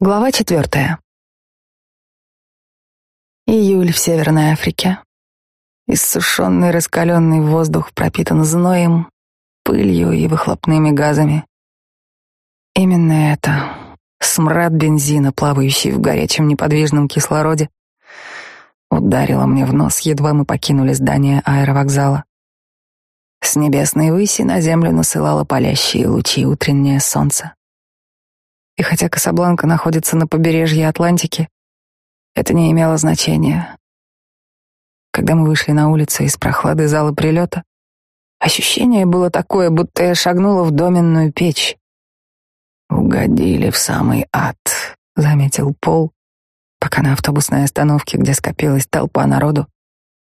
Глава четвертая. Июль в Северной Африке. Иссушенный раскаленный воздух пропитан зноем, пылью и выхлопными газами. Именно это, смрад бензина, плавающий в горячем неподвижном кислороде, ударило мне в нос, едва мы покинули здание аэровокзала. С небесной выси на землю насылало палящие лучи утреннее солнце. И хотя Касабланка находится на побережье Атлантики, это не имело значения. Когда мы вышли на улицу из прохлады зала прилета, ощущение было такое, будто я шагнула в доменную печь. «Угодили в самый ад», — заметил Пол, пока на автобусной остановке, где скопилась толпа народу,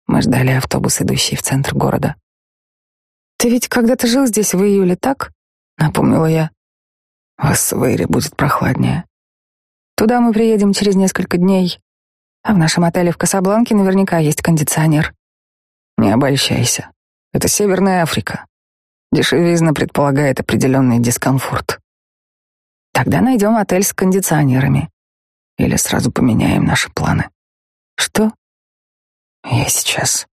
мы ждали автобус, идущий в центр города. «Ты ведь когда-то жил здесь в июле, так?» — напомнила я. В Ассвейре будет прохладнее. Туда мы приедем через несколько дней, а в нашем отеле в Касабланке наверняка есть кондиционер. Не обольщайся. Это Северная Африка. Дешевизна предполагает определенный дискомфорт. Тогда найдем отель с кондиционерами. Или сразу поменяем наши планы. Что? Я сейчас.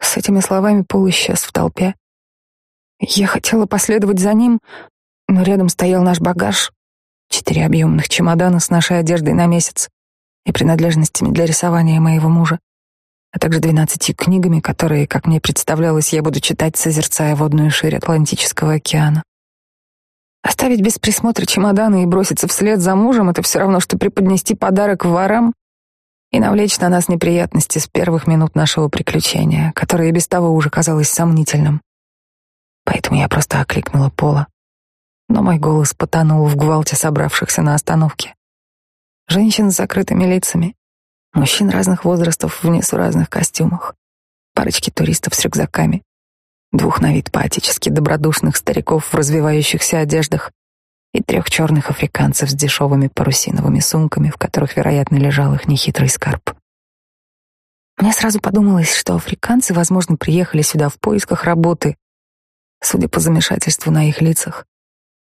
С этими словами Пол исчез в толпе. Я хотела последовать за ним, но рядом стоял наш багаж, четыре объемных чемодана с нашей одеждой на месяц и принадлежностями для рисования моего мужа, а также двенадцатью книгами, которые, как мне представлялось, я буду читать, созерцая водную ширь Атлантического океана. Оставить без присмотра чемоданы и броситься вслед за мужем — это все равно, что преподнести подарок ворам и навлечь на нас неприятности с первых минут нашего приключения, которое и без того уже казалось сомнительным. Поэтому я просто окликнула Пола но мой голос потонул в гвалте собравшихся на остановке. Женщин с закрытыми лицами, мужчин разных возрастов в несуразных костюмах, парочки туристов с рюкзаками, двух на вид поотечески добродушных стариков в развивающихся одеждах и трех черных африканцев с дешевыми парусиновыми сумками, в которых, вероятно, лежал их нехитрый скарб. Мне сразу подумалось, что африканцы, возможно, приехали сюда в поисках работы, судя по замешательству на их лицах.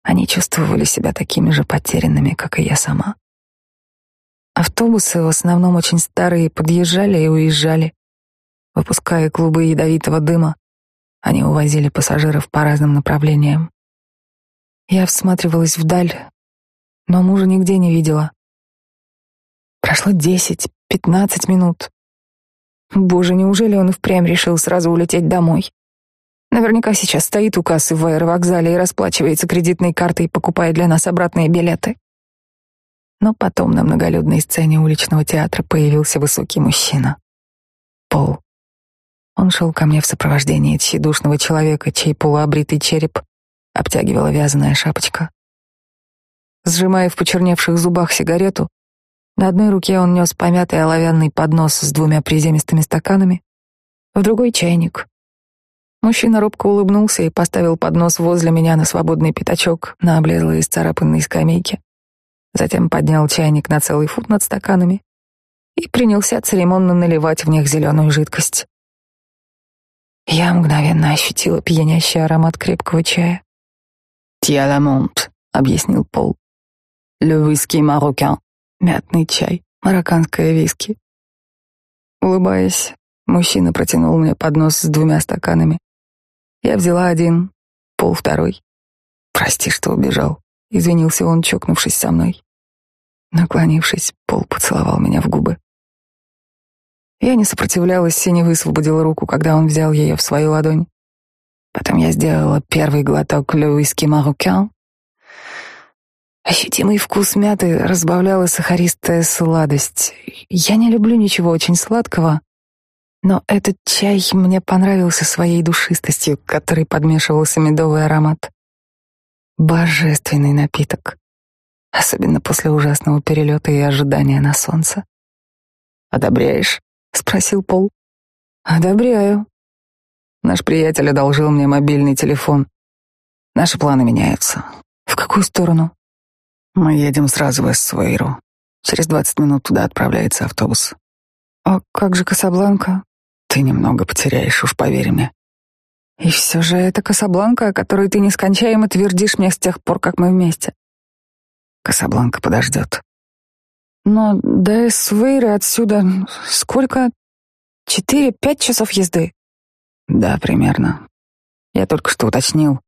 Они чувствовали себя такими же потерянными, как и я сама. Автобусы, в основном очень старые, подъезжали и уезжали. Выпуская клубы ядовитого дыма, они увозили пассажиров по разным направлениям. Я всматривалась вдаль, но мужа нигде не видела. Прошло десять, пятнадцать минут. Боже, неужели он впрямь решил сразу улететь домой? Наверняка сейчас стоит у кассы в аэровокзале и расплачивается кредитной картой, покупая для нас обратные билеты. Но потом на многолюдной сцене уличного театра появился высокий мужчина. Пол. Он шел ко мне в сопровождении тщедушного человека, чей полуобритый череп обтягивала вязаная шапочка. Сжимая в почерневших зубах сигарету, на одной руке он нес помятый оловянный поднос с двумя приземистыми стаканами, в другой — чайник, Мужчина робко улыбнулся и поставил поднос возле меня на свободный пятачок на облезлой исцарапанной скамейке. Затем поднял чайник на целый фут над стаканами и принялся церемонно наливать в них зеленую жидкость. Я мгновенно ощутила пьянящий аромат крепкого чая. «Тиаламонт», — объяснил Пол. «Le whisky marocain». Мятный чай, марокканское виски. Улыбаясь, мужчина протянул мне поднос с двумя стаканами. Я взяла один, пол второй. Прости, что убежал. Извинился он, чокнувшись со мной. Наклонившись, Пол поцеловал меня в губы. Я не сопротивлялась и не высвободила руку, когда он взял ее в свою ладонь. Потом я сделала первый глоток «Le whisky marocain». Ощутимый вкус мяты разбавляла сахаристая сладость. Я не люблю ничего очень сладкого, но этот чай мне понравился своей душистостью, которой подмешивался медовый аромат. Божественный напиток, особенно после ужасного перелета и ожидания на солнце. «Одобряешь?» — спросил Пол. «Одобряю». Наш приятель одолжил мне мобильный телефон. Наши планы меняются. В какую сторону? Мы едем сразу в Эссуэйру. Через двадцать минут туда отправляется автобус. А как же Касабланка? Ты немного потеряешь, уж поверь мне. И все же это Касабланка, о которой ты нескончаемо твердишь мне с тех пор, как мы вместе. Касабланка подождет. Но до Эсвейры отсюда сколько? Четыре-пять часов езды? Да, примерно. Я только что уточнил.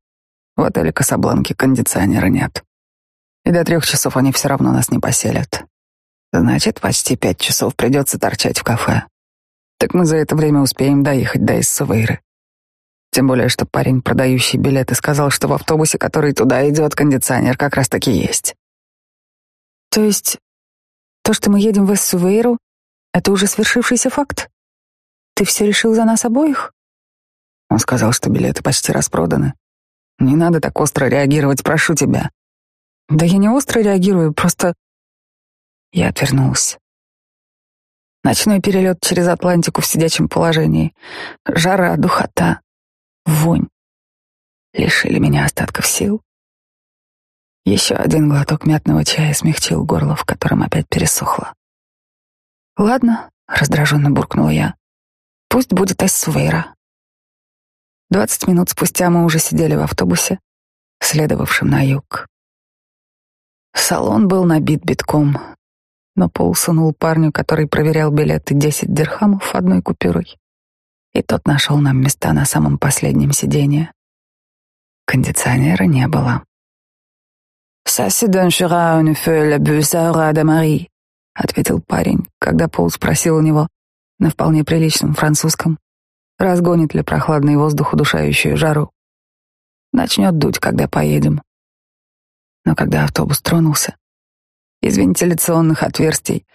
В отеле Касабланки кондиционера нет. И до трех часов они все равно нас не поселят. Значит, почти пять часов придется торчать в кафе. Так мы за это время успеем доехать до Иссавейры. Тем более, что парень, продающий билеты, сказал, что в автобусе, который туда идет, кондиционер как раз таки есть. То есть то, что мы едем в Эссувейру, это уже свершившийся факт? Ты все решил за нас обоих? Он сказал, что билеты почти распроданы. Не надо так остро реагировать, прошу тебя. Да я не остро реагирую, просто... Я отвернулся. Ночной перелет через Атлантику в сидячем положении. Жара, духота, вонь. Лишили меня остатков сил. Еще один глоток мятного чая смягчил горло, в котором опять пересохло. «Ладно», — раздраженно буркнула я. «Пусть будет Эссвейра». Двадцать минут спустя мы уже сидели в автобусе, следовавшем на юг. Салон был набит битком, но Пол сунул парню, который проверял билеты, десять дирхамов одной купюрой. И тот нашел нам места на самом последнем сиденье. Кондиционера не было. «Ça se donchera une feuille бюсаура де Мари», — ответил парень, когда Пол спросил у него на вполне приличном французском, разгонит ли прохладный воздух удушающую жару. Начнет дуть, когда поедем. Но когда автобус тронулся, из вентиляционных отверстий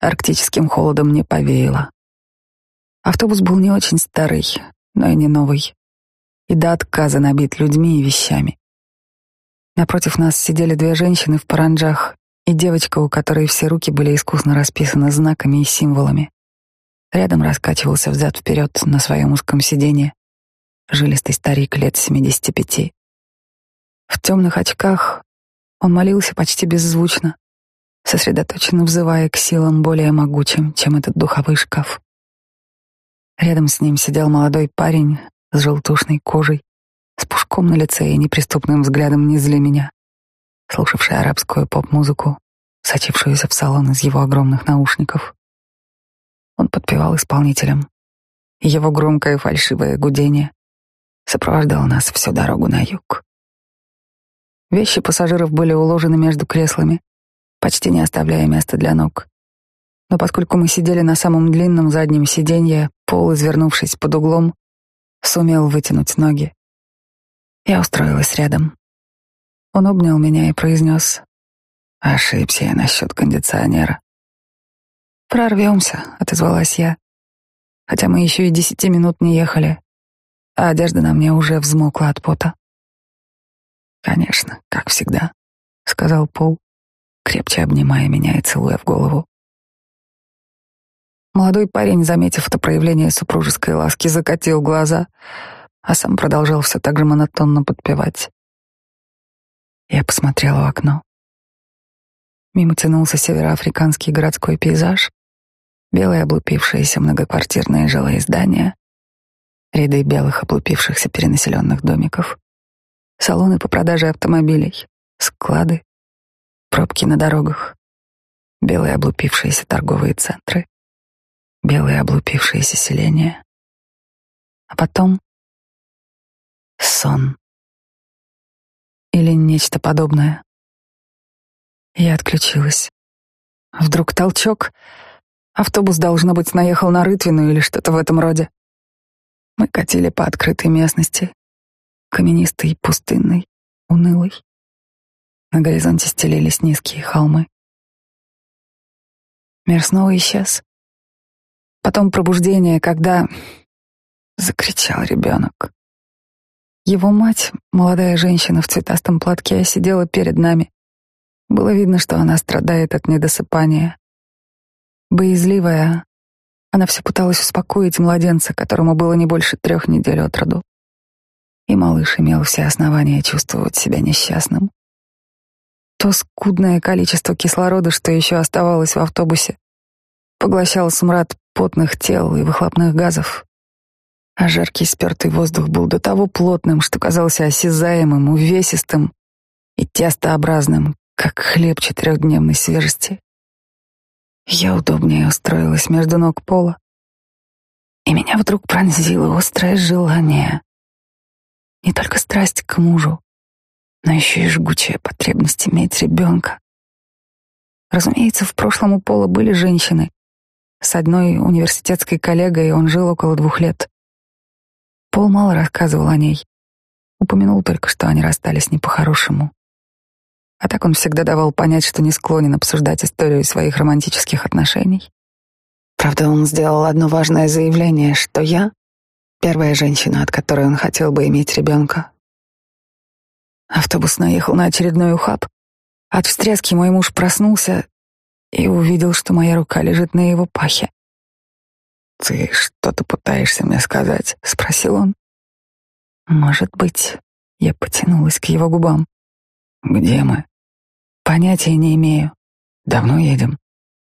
арктическим холодом не повеяло. Автобус был не очень старый, но и не новый, и до отказа набит людьми и вещами. Напротив нас сидели две женщины в паранджах и девочка, у которой все руки были искусно расписаны знаками и символами. Рядом раскачивался взад-вперед на своем узком сиденье жилистый старик лет семидесяти пяти. В темных очках он молился почти беззвучно, сосредоточенно взывая к силам более могучим, чем этот духовой шкаф. Рядом с ним сидел молодой парень с желтушной кожей, с пушком на лице и неприступным взглядом не зли меня, слушавший арабскую поп-музыку, сочившуюся в салон из его огромных наушников. Он подпевал исполнителям. Его громкое фальшивое гудение сопровождало нас всю дорогу на юг. Вещи пассажиров были уложены между креслами, почти не оставляя места для ног. Но поскольку мы сидели на самом длинном заднем сиденье, Пол, извернувшись под углом, сумел вытянуть ноги. Я устроилась рядом. Он обнял меня и произнес, «Ошибся я насчет кондиционера». «Прорвемся», — отозвалась я, хотя мы еще и десяти минут не ехали, а одежда на мне уже взмокла от пота. «Конечно, как всегда», — сказал Пол, крепче обнимая меня и целуя в голову. Молодой парень, заметив это проявление супружеской ласки, закатил глаза, а сам продолжал все так же монотонно подпевать. Я посмотрела в окно. Мимо тянулся североафриканский городской пейзаж, белые облупившиеся многоквартирные жилые здания, ряды белых облупившихся перенаселенных домиков — салоны по продаже автомобилей, склады, пробки на дорогах, белые облупившиеся торговые центры, белые облупившиеся селения. А потом сон или нечто подобное. Я отключилась. Вдруг толчок. Автобус, должно быть, наехал на Рытвину или что-то в этом роде. Мы катили по открытой местности, каменистой, пустынной, унылой. На горизонте стелились низкие холмы. Мир снова исчез. Потом пробуждение, когда закричал ребенок. Его мать, молодая женщина в цветастом платке, сидела перед нами. Было видно, что она страдает от недосыпания. Боязливая, она все пыталась успокоить младенца, которому было не больше трех недель от роду и малыш имел все основания чувствовать себя несчастным. То скудное количество кислорода, что еще оставалось в автобусе, поглощал смрад потных тел и выхлопных газов, а жаркий спертый воздух был до того плотным, что казался осязаемым, увесистым и тестообразным, как хлеб четырехдневной свежести. Я удобнее устроилась между ног пола, и меня вдруг пронзило острое желание. Не только страсть к мужу, но еще и жгучая потребность иметь ребенка. Разумеется, в прошлом у Пола были женщины. С одной университетской коллегой он жил около двух лет. Пол мало рассказывал о ней. Упомянул только, что они расстались не по-хорошему. А так он всегда давал понять, что не склонен обсуждать историю своих романтических отношений. Правда, он сделал одно важное заявление, что я — первая женщина, от которой он хотел бы иметь ребенка. Автобус наехал на очередной ухаб. От встряски мой муж проснулся и увидел, что моя рука лежит на его пахе. «Ты что-то пытаешься мне сказать?» — спросил он. «Может быть». Я потянулась к его губам. «Где мы?» «Понятия не имею». «Давно едем?»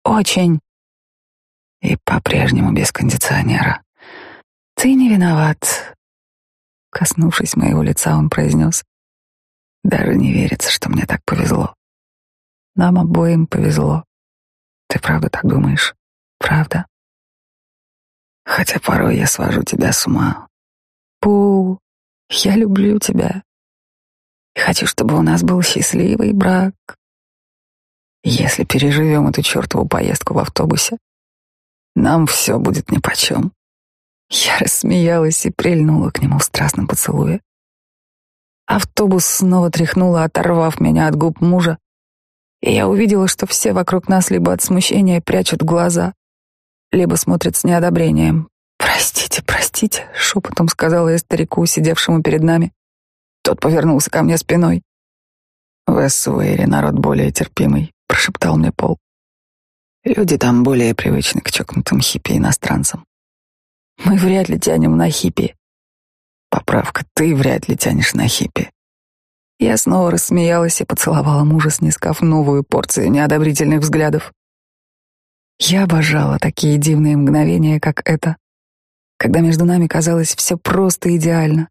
«Очень». «И по-прежнему без кондиционера». «Ты не виноват». Коснувшись моего лица, он произнес. Даже не верится, что мне так повезло. Нам обоим повезло. Ты правда так думаешь? Правда. Хотя порой я свожу тебя с ума. Пул, я люблю тебя. И хочу, чтобы у нас был счастливый брак. Если переживем эту чертову поездку в автобусе, нам все будет нипочем. Я рассмеялась и прильнула к нему в страстном поцелуе. Автобус снова тряхнуло, оторвав меня от губ мужа, и я увидела, что все вокруг нас либо от смущения прячут глаза, либо смотрят с неодобрением. «Простите, простите», — шепотом сказала я старику, сидевшему перед нами. Тот повернулся ко мне спиной. «В Эссуэре народ более терпимый», — прошептал мне Пол. «Люди там более привычны к чокнутым хиппи-иностранцам. Мы вряд ли тянем на хиппи. Поправка, ты вряд ли тянешь на хиппи. Я снова рассмеялась и поцеловала мужа, снискав новую порцию неодобрительных взглядов. Я обожала такие дивные мгновения, как это, когда между нами казалось все просто идеально.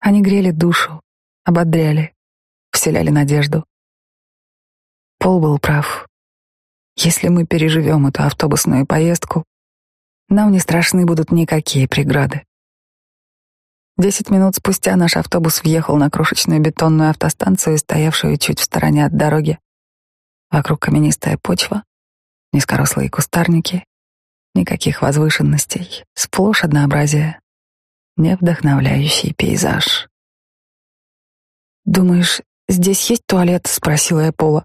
Они грели душу, ободряли, вселяли надежду. Пол был прав. Если мы переживем эту автобусную поездку, нам не страшны будут никакие преграды. Десять минут спустя наш автобус въехал на крошечную бетонную автостанцию, стоявшую чуть в стороне от дороги. Вокруг каменистая почва, низкорослые кустарники, никаких возвышенностей, сплошь однообразие, невдохновляющий пейзаж. «Думаешь, здесь есть туалет?» — спросила я Пола.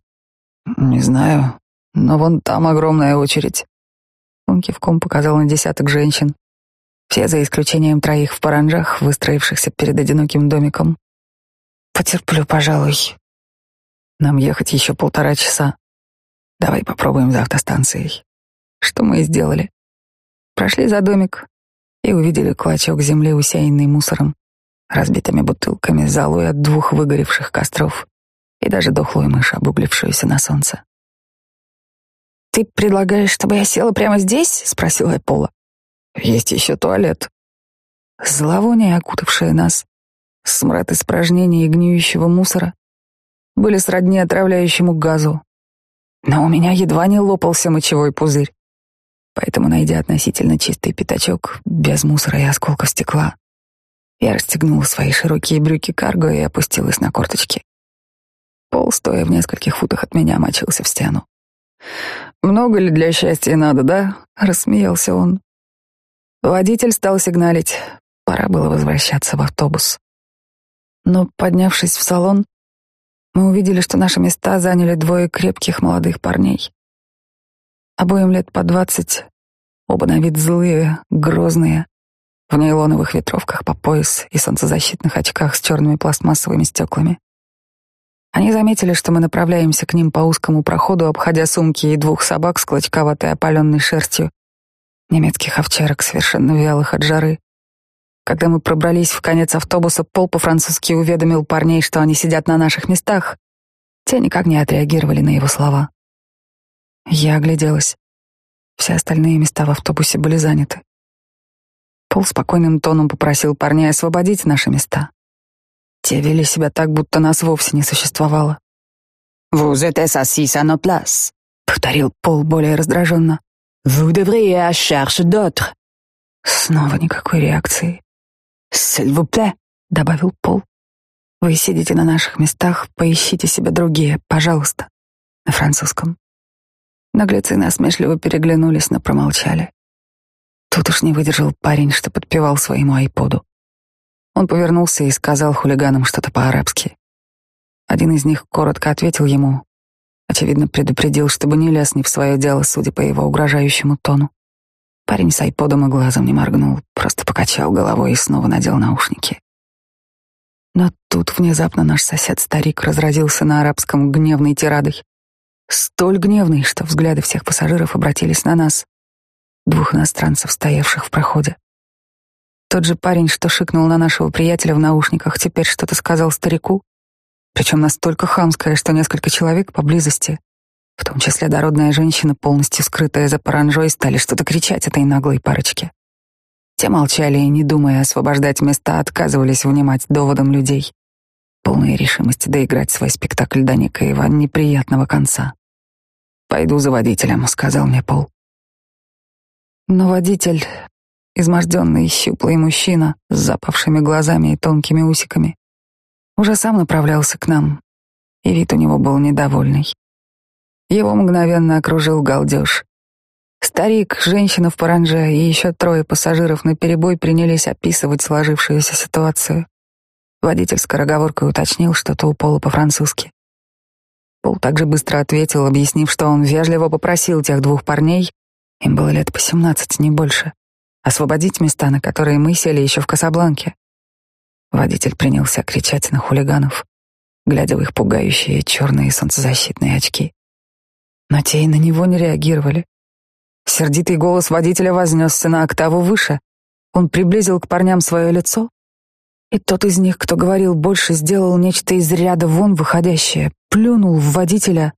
«Не знаю, но вон там огромная очередь». Он кивком показал на десяток женщин. Все, за исключением троих в паранжах, выстроившихся перед одиноким домиком. Потерплю, пожалуй. Нам ехать еще полтора часа. Давай попробуем за автостанцией. Что мы и сделали. Прошли за домик и увидели клочок земли, усеянный мусором, разбитыми бутылками, золой от двух выгоревших костров и даже дохлую мышь, обуглившуюся на солнце. «Ты предлагаешь, чтобы я села прямо здесь?» — спросила я Пола. Есть еще туалет. Зловоние, окутавшее нас, смрад испражнений и гниющего мусора, были сродни отравляющему газу. Но у меня едва не лопался мочевой пузырь. Поэтому, найдя относительно чистый пятачок, без мусора и осколков стекла, я расстегнула свои широкие брюки карго и опустилась на корточки. Пол, стоя в нескольких футах от меня, мочился в стену. «Много ли для счастья надо, да?» — рассмеялся он. Водитель стал сигналить. Пора было возвращаться в автобус. Но, поднявшись в салон, мы увидели, что наши места заняли двое крепких молодых парней. Обоим лет по двадцать, оба на вид злые, грозные, в нейлоновых ветровках по пояс и солнцезащитных очках с черными пластмассовыми стеклами. Они заметили, что мы направляемся к ним по узкому проходу, обходя сумки и двух собак с клочковатой опаленной шерстью, немецких овчарок, совершенно вялых от жары. Когда мы пробрались в конец автобуса, Пол по-французски уведомил парней, что они сидят на наших местах. Те никак не отреагировали на его слова. Я огляделась. Все остальные места в автобусе были заняты. Пол спокойным тоном попросил парней освободить наши места. Те вели себя так, будто нас вовсе не существовало. «Vous êtes assis à nos places», повторил Пол более раздраженно. «Vous devriez à chercher d'autres». Снова никакой реакции. «S'il vous plaît», — добавил Пол. «Вы сидите на наших местах, поищите себе другие, пожалуйста». На французском. Наглецы насмешливо переглянулись, но промолчали. Тут уж не выдержал парень, что подпевал своему айподу. Он повернулся и сказал хулиганам что-то по-арабски. Один из них коротко ответил ему, очевидно, предупредил, чтобы не лез не в свое дело, судя по его угрожающему тону. Парень с айподом и глазом не моргнул, просто покачал головой и снова надел наушники. Но тут внезапно наш сосед-старик разразился на арабском гневной тирадой. Столь гневный, что взгляды всех пассажиров обратились на нас, двух иностранцев, стоявших в проходе. Тот же парень, что шикнул на нашего приятеля в наушниках, теперь что-то сказал старику, причем настолько хамское, что несколько человек поблизости, в том числе дородная женщина, полностью скрытая за паранжой, стали что-то кричать этой наглой парочке. Те молчали и, не думая освобождать места, отказывались внимать доводам людей, полные решимости доиграть свой спектакль до некоего неприятного конца. «Пойду за водителем», — сказал мне Пол. Но водитель, изможденный щуплый мужчина с запавшими глазами и тонкими усиками, уже сам направлялся к нам, и вид у него был недовольный. Его мгновенно окружил галдеж. Старик, женщина в паранже и еще трое пассажиров на перебой принялись описывать сложившуюся ситуацию. Водитель скороговоркой уточнил что-то у Пола по-французски. Пол также быстро ответил, объяснив, что он вежливо попросил тех двух парней им было лет по семнадцать, не больше. Освободить места, на которые мы сели еще в Касабланке. Водитель принялся кричать на хулиганов, глядя в их пугающие черные солнцезащитные очки. Но те и на него не реагировали. Сердитый голос водителя вознесся на октаву выше. Он приблизил к парням свое лицо, и тот из них, кто говорил больше, сделал нечто из ряда вон выходящее, плюнул в водителя,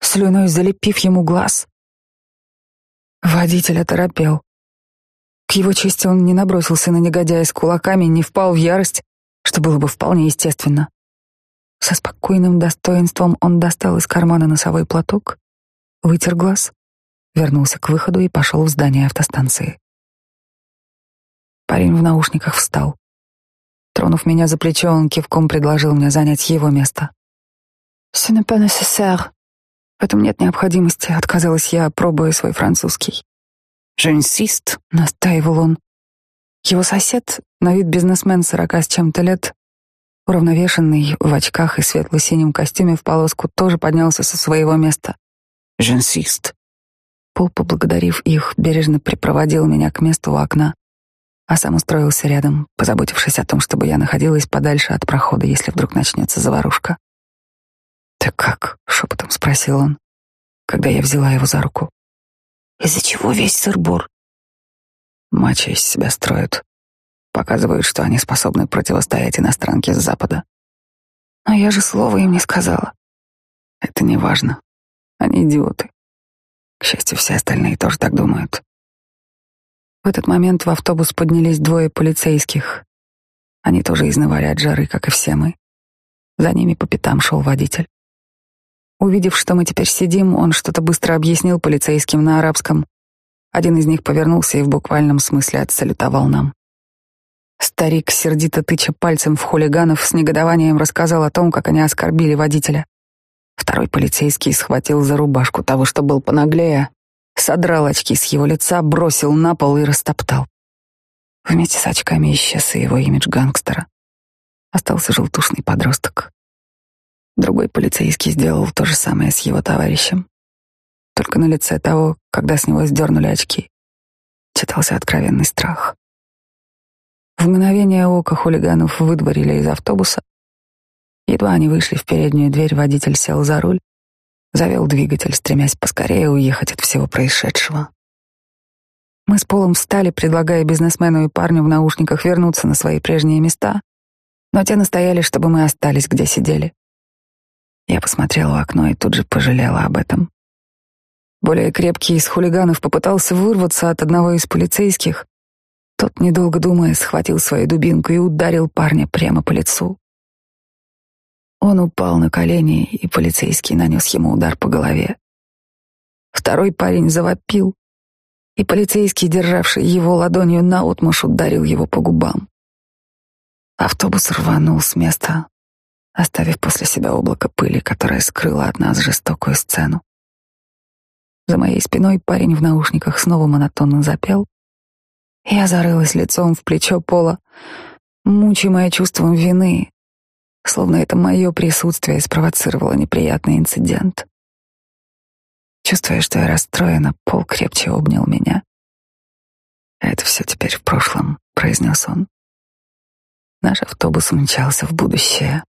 слюной залепив ему глаз. Водитель оторопел. К его чести он не набросился на негодяя с кулаками, не впал в ярость, что было бы вполне естественно. Со спокойным достоинством он достал из кармана носовой платок, вытер глаз, вернулся к выходу и пошел в здание автостанции. Парень в наушниках встал. Тронув меня за плечо, он кивком предложил мне занять его место. «Ce n'est pas nécessaire», в этом нет необходимости, отказалась я, пробуя свой французский. «Женсист», — настаивал он. Его сосед, на вид бизнесмен сорока с чем-то лет, уравновешенный, в очках и светло-синем костюме в полоску, тоже поднялся со своего места. «Женсист». Пол, поблагодарив их, бережно припроводил меня к месту у окна, а сам устроился рядом, позаботившись о том, чтобы я находилась подальше от прохода, если вдруг начнется заварушка. «Ты как?» — шепотом спросил он, когда я взяла его за руку. «Из-за чего весь сыр-бор?» Мачи из себя строят. Показывают, что они способны противостоять иностранке с Запада. Но я же слова им не сказала. Это не важно. Они идиоты. К счастью, все остальные тоже так думают. В этот момент в автобус поднялись двое полицейских. Они тоже изнывали от жары, как и все мы. За ними по пятам шел водитель. Увидев, что мы теперь сидим, он что-то быстро объяснил полицейским на арабском. Один из них повернулся и в буквальном смысле отсалютовал нам. Старик, сердито тыча пальцем в хулиганов, с негодованием рассказал о том, как они оскорбили водителя. Второй полицейский схватил за рубашку того, что был понаглее, содрал очки с его лица, бросил на пол и растоптал. Вместе с очками исчез и его имидж гангстера. Остался желтушный подросток. Другой полицейский сделал то же самое с его товарищем. Только на лице того, когда с него сдернули очки, читался откровенный страх. В мгновение ока хулиганов выдворили из автобуса. Едва они вышли в переднюю дверь, водитель сел за руль, завел двигатель, стремясь поскорее уехать от всего происшедшего. Мы с Полом встали, предлагая бизнесмену и парню в наушниках вернуться на свои прежние места, но те настояли, чтобы мы остались, где сидели. Я посмотрела в окно и тут же пожалела об этом. Более крепкий из хулиганов попытался вырваться от одного из полицейских. Тот, недолго думая, схватил свою дубинку и ударил парня прямо по лицу. Он упал на колени, и полицейский нанес ему удар по голове. Второй парень завопил, и полицейский, державший его ладонью наотмашь, ударил его по губам. Автобус рванул с места, оставив после себя облако пыли, которое скрыло от нас жестокую сцену. За моей спиной парень в наушниках снова монотонно запел. Я зарылась лицом в плечо Пола, мучимая чувством вины, словно это мое присутствие спровоцировало неприятный инцидент. Чувствуя, что я расстроена, Пол крепче обнял меня. «Это все теперь в прошлом», — произнес он. Наш автобус умчался в будущее.